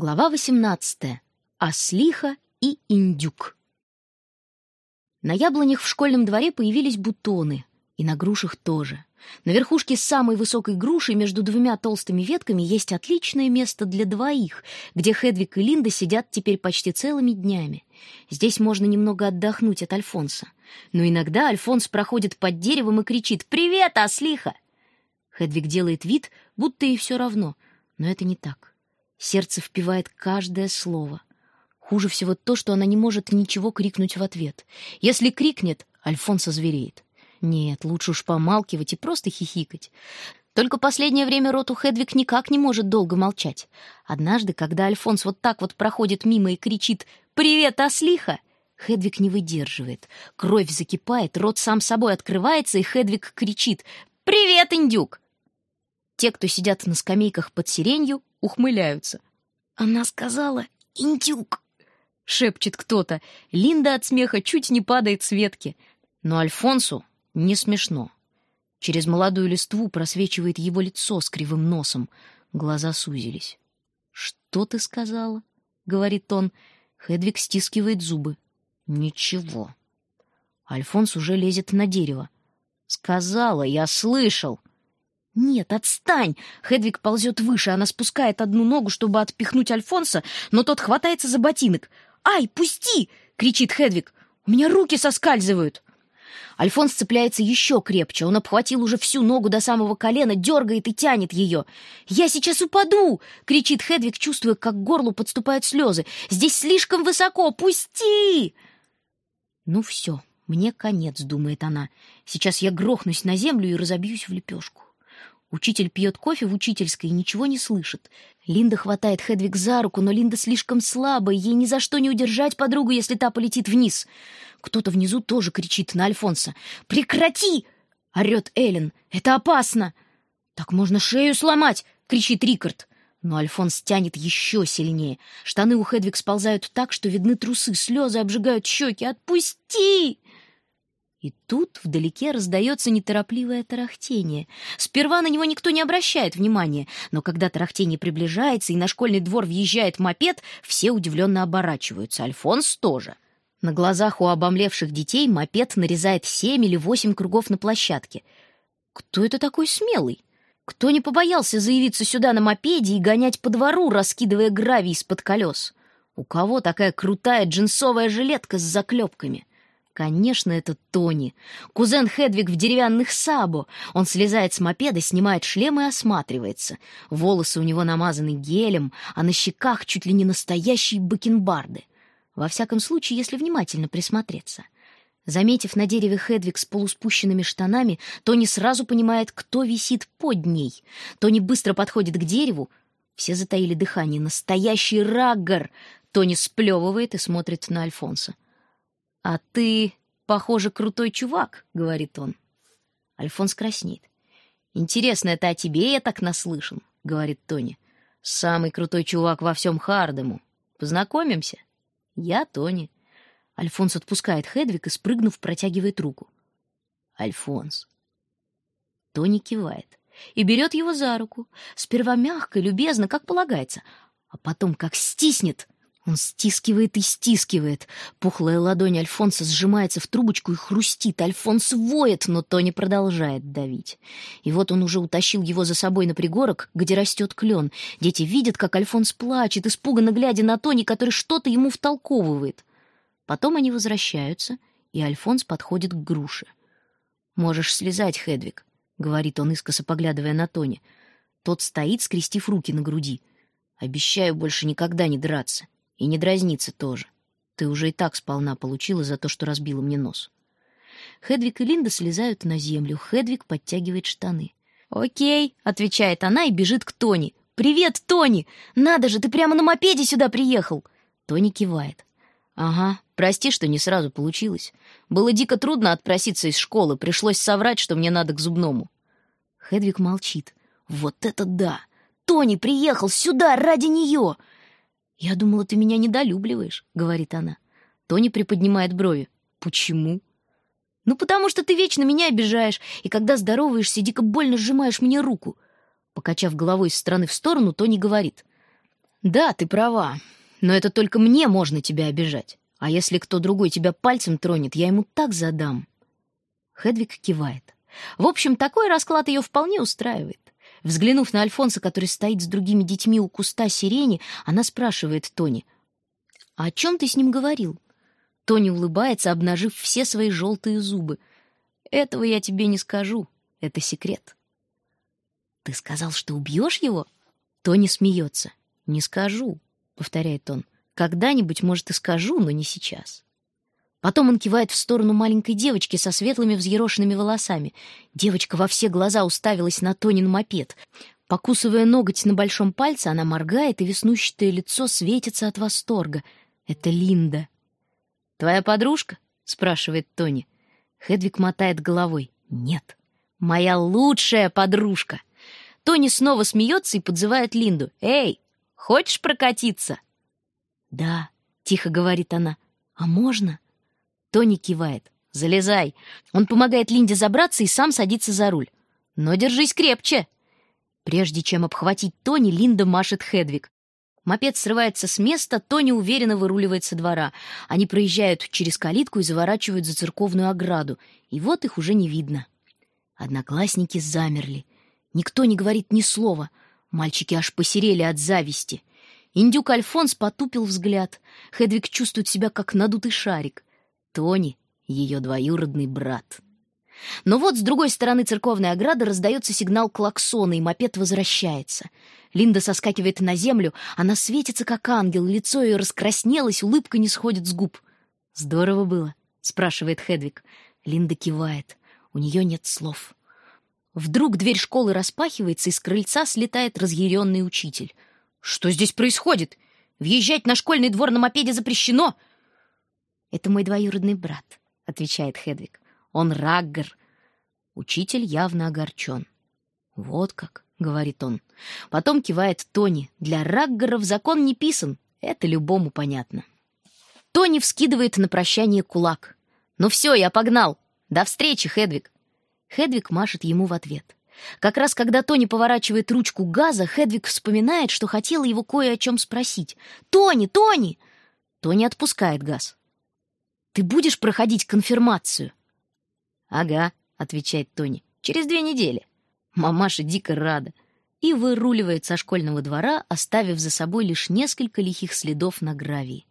Глава 18. Ослиха и индюк. На яблонях в школьном дворе появились бутоны, и на грушах тоже. На верхушке самой высокой груши между двумя толстыми ветками есть отличное место для двоих, где Хедвиг и Линда сидят теперь почти целыми днями. Здесь можно немного отдохнуть от Альфонса. Но иногда Альфонс проходит под деревом и кричит «Привет, ослиха!». Хедвиг делает вид, будто ей все равно, но это не так. Сердце впивает каждое слово. Хуже всего то, что она не может ничего крикнуть в ответ. Если крикнет, Альфонсо звереет. Нет, лучше уж помалкивать и просто хихикать. Только последнее время рот у Хедвиг никак не может долго молчать. Однажды, когда Альфонс вот так вот проходит мимо и кричит «Привет, ослиха!», Хедвиг не выдерживает. Кровь закипает, рот сам собой открывается, и Хедвиг кричит «Привет, индюк!». Те, кто сидят на скамейках под сиренью, ухмыляются. «Она сказала «индюк», — шепчет кто-то. Линда от смеха чуть не падает с ветки. Но Альфонсу не смешно. Через молодую листву просвечивает его лицо с кривым носом. Глаза сузились. «Что ты сказала?» — говорит он. Хедвиг стискивает зубы. «Ничего». Альфонс уже лезет на дерево. «Сказала, я слышал!» «Нет, отстань!» Хедвиг ползет выше, она спускает одну ногу, чтобы отпихнуть Альфонса, но тот хватается за ботинок. «Ай, пусти!» — кричит Хедвиг. «У меня руки соскальзывают!» Альфонс цепляется еще крепче. Он обхватил уже всю ногу до самого колена, дергает и тянет ее. «Я сейчас упаду!» — кричит Хедвиг, чувствуя, как к горлу подступают слезы. «Здесь слишком высоко! Пусти!» «Ну все, мне конец», — думает она. «Сейчас я грохнусь на землю и разобьюсь в лепешку». Учитель пьет кофе в учительской и ничего не слышит. Линда хватает Хедвиг за руку, но Линда слишком слабая, ей ни за что не удержать подругу, если та полетит вниз. Кто-то внизу тоже кричит на Альфонса. «Прекрати!» — орет Эллен. «Это опасно!» «Так можно шею сломать!» — кричит Рикард. Но Альфонс тянет еще сильнее. Штаны у Хедвиг сползают так, что видны трусы, слезы обжигают щеки. «Отпусти!» И тут вдалеке раздается неторопливое тарахтение. Сперва на него никто не обращает внимания, но когда тарахтение приближается и на школьный двор въезжает мопед, все удивленно оборачиваются. Альфонс тоже. На глазах у обомлевших детей мопед нарезает семь или восемь кругов на площадке. Кто это такой смелый? Кто не побоялся заявиться сюда на мопеде и гонять по двору, раскидывая гравий из-под колес? У кого такая крутая джинсовая жилетка с заклепками? Конечно, это Тони. Кузен Хедвиг в деревянных сабо. Он слезает с мопеда, снимает шлем и осматривается. Волосы у него намазаны гелем, а на щеках чуть ли не настоящие бакенбарды. Во всяком случае, если внимательно присмотреться. Заметив на дереве Хедвиг с полуспущенными штанами, Тони сразу понимает, кто висит под ней. Тони быстро подходит к дереву. Все затаили дыхание. Настоящий раггар! Тони сплевывает и смотрит на Альфонса. «А ты, похоже, крутой чувак», — говорит он. Альфонс краснеет. «Интересно, это о тебе я так наслышан», — говорит Тони. «Самый крутой чувак во всем Хардему. Познакомимся?» «Я Тони». Альфонс отпускает Хедвиг и, спрыгнув, протягивает руку. «Альфонс». Тони кивает и берет его за руку, сперва мягко любезно, как полагается, а потом как стиснет — он стискивает и стискивает. Пухлая ладонь Альфонса сжимается в трубочку и хрустит. Альфонс воет, но Тони продолжает давить. И вот он уже утащил его за собой на пригорок, где растет клен. Дети видят, как Альфонс плачет, испуганно глядя на Тони, который что-то ему втолковывает. Потом они возвращаются, и Альфонс подходит к груше. «Можешь слезать, Хедвиг», — говорит он, искоса поглядывая на Тони. Тот стоит, скрестив руки на груди. «Обещаю больше никогда не драться». И не дразниться тоже. Ты уже и так сполна получила за то, что разбила мне нос. Хедвиг и Линда слезают на землю. Хедвиг подтягивает штаны. «Окей», — отвечает она и бежит к Тони. «Привет, Тони! Надо же, ты прямо на мопеде сюда приехал!» Тони кивает. «Ага, прости, что не сразу получилось. Было дико трудно отпроситься из школы, пришлось соврать, что мне надо к зубному». Хедвиг молчит. «Вот это да! Тони приехал сюда ради нее! «Я думала, ты меня недолюбливаешь», — говорит она. Тони приподнимает брови. «Почему?» «Ну, потому что ты вечно меня обижаешь, и когда здороваешься, дико больно сжимаешь мне руку». Покачав головой из стороны в сторону, Тони говорит. Да, ты права, но это только мне можно тебя обижать. А если кто другой тебя пальцем тронет, я ему так задам. Хедвиг кивает. В общем, такой расклад ее вполне устраивает. Взглянув на Альфонса, который стоит с другими детьми у куста сирени, она спрашивает Тони, «А о чем ты с ним говорил?» Тони улыбается, обнажив все свои желтые зубы. «Этого я тебе не скажу. Это секрет». «Ты сказал, что убьешь его?» Тони смеется. «Не скажу», — повторяет он. «Когда-нибудь, может, и скажу, но не сейчас». Потом он кивает в сторону маленькой девочки со светлыми взъерошенными волосами. Девочка во все глаза уставилась на Тонин мопед. Покусывая ноготь на большом пальце, она моргает, и веснущатое лицо светится от восторга. Это Линда. «Твоя подружка?» — спрашивает Тони. Хедвиг мотает головой. «Нет, моя лучшая подружка!» Тони снова смеется и подзывает Линду. «Эй, хочешь прокатиться?» «Да», — тихо говорит она. «А можно?» Тони кивает. «Залезай!» Он помогает Линде забраться и сам садится за руль. «Но держись крепче!» Прежде чем обхватить Тони, Линда машет Хедвиг. Мопед срывается с места, Тони уверенно выруливает со двора. Они проезжают через калитку и заворачивают за церковную ограду. И вот их уже не видно. Одноклассники замерли. Никто не говорит ни слова. Мальчики аж посерели от зависти. Индюк Альфонс потупил взгляд. Хедвиг чувствует себя как надутый шарик. Тони — ее двоюродный брат. Но вот с другой стороны церковной ограды раздается сигнал клаксона, и мопед возвращается. Линда соскакивает на землю, она светится, как ангел, лицо ее раскраснелось, улыбка не сходит с губ. «Здорово было?» — спрашивает Хедвиг. Линда кивает. У нее нет слов. Вдруг дверь школы распахивается, и с крыльца слетает разъяренный учитель. «Что здесь происходит? Въезжать на школьный двор на мопеде запрещено!» «Это мой двоюродный брат», — отвечает Хедвиг. «Он Раггер». Учитель явно огорчен. «Вот как», — говорит он. Потом кивает Тони. «Для Раггеров закон не писан. Это любому понятно». Тони вскидывает на прощание кулак. «Ну все, я погнал. До встречи, Хедвиг». Хедвиг машет ему в ответ. Как раз когда Тони поворачивает ручку газа, Хедвиг вспоминает, что хотела его кое о чем спросить. «Тони! Тони!» Тони отпускает газ. Ты будешь проходить конфирмацию?» «Ага», — отвечает Тони, — «через две недели». Мамаша дико рада и выруливает со школьного двора, оставив за собой лишь несколько лихих следов на гравии.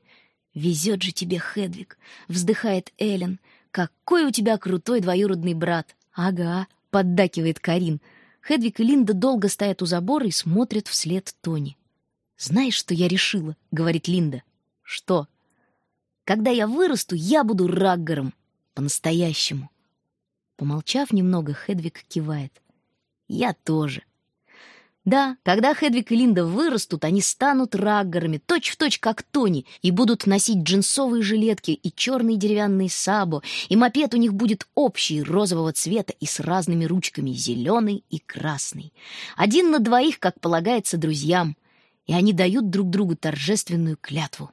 «Везет же тебе, Хедвиг!» — вздыхает Эллен. «Какой у тебя крутой двоюродный брат!» «Ага», — поддакивает Карин. Хедвиг и Линда долго стоят у забора и смотрят вслед Тони. «Знаешь, что я решила?» — говорит Линда. «Что?» Когда я вырасту, я буду раггером. По-настоящему. Помолчав немного, Хедвиг кивает. Я тоже. Да, когда Хедвиг и Линда вырастут, они станут раггерами, точь-в-точь, как Тони, и будут носить джинсовые жилетки и черные деревянные сабо, и мопед у них будет общий, розового цвета и с разными ручками, зеленый и красный. Один на двоих, как полагается друзьям, и они дают друг другу торжественную клятву.